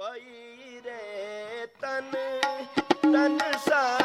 ਪਈ ਰੇ ਤਨ ਤਨ ਸਾ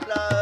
plug.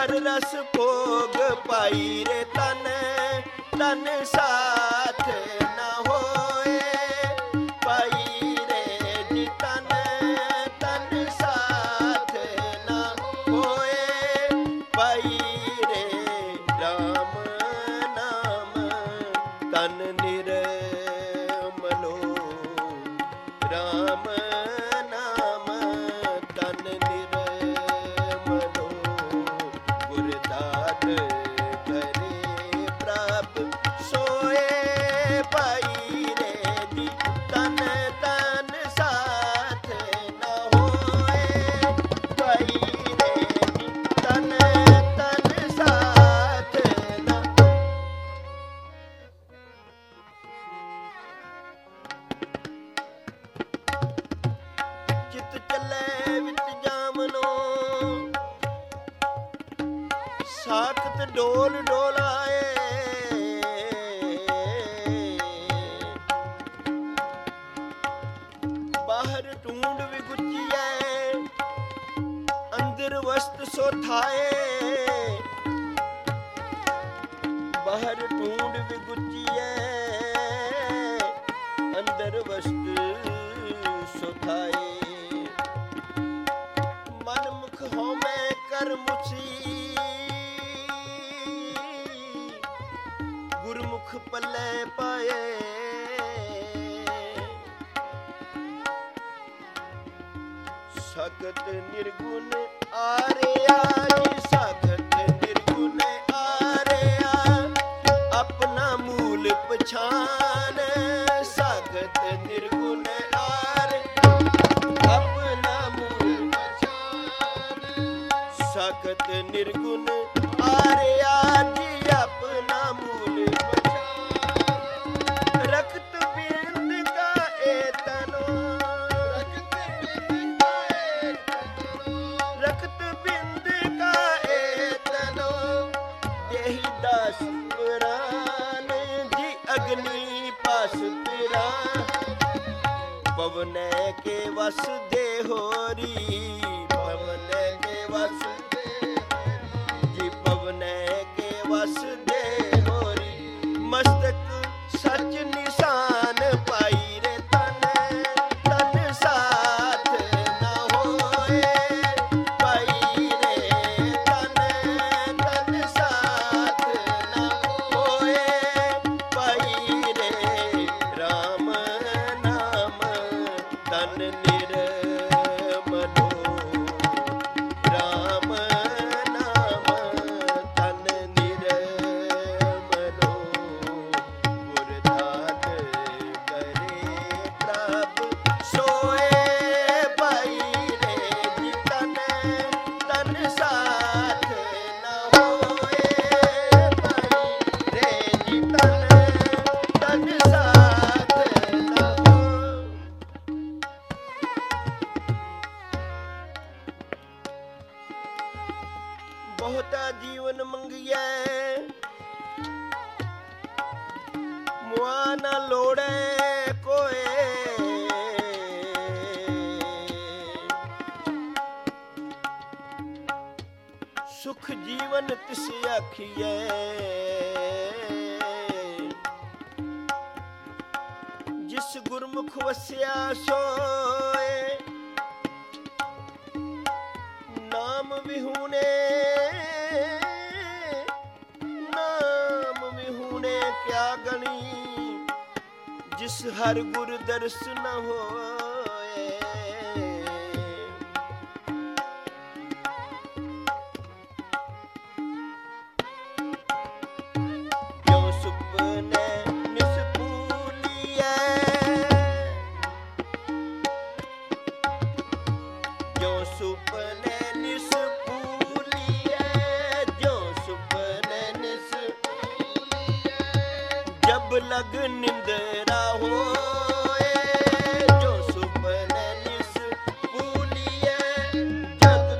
ਹਰ ਰਸ ਭੋਗ ਪਾਈ ਰੇ ਤਨ ਤਨ ਸਾਥ ਨਾ ਹੋਏ। ਪਾਈ ਰੇ ਜੀ ਤਨ ਤਨ ਸਾਥ ਨਾ ਹੋਏ। ਪਾਈ ਲੈ ਵਿੱਚ ਜਾਮਨੋ ਸਾਖਤ ਢੋਲ ਢੋਲਾਏ ਬਾਹਰ ਟੂੰਡ ਵੀ ਗੁੱਚੀਐ ਅੰਦਰ ਵਸਤ ਸੋ ਬਾਹਰ ਟੂੰਡ ਵੀ ਗੁੱਚੀਐ ਨਰ ਗੁਰਮੁਖ ਪੱਲੇ ਪਾਏ। ਸਖਤ ਨਿਰਗੁਣ ਆਰਿਆ ਜੀ ਸਖਤ। ਨਾਮ ਵਿਹੂਨੇ ਨਾਮ ਵਿਹੂਨੇ ਕਿਆ ਗਣੀ ਜਿਸ ਹਰ ਗੁਰ ਦਰਸ ਨ ਹੋਆ। ਸਭ ਲਗ ਨਿੰਦਰਾ ਹੋਏ ਜੋ ਸੁਪਨੇ ਨਿਸ ਪੂਲੀਏ ਜਗ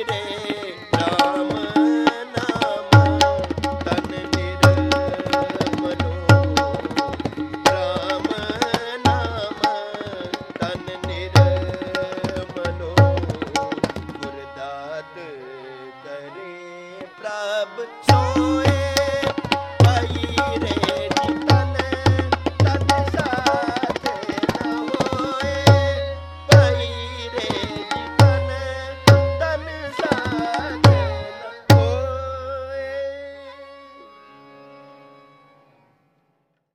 রে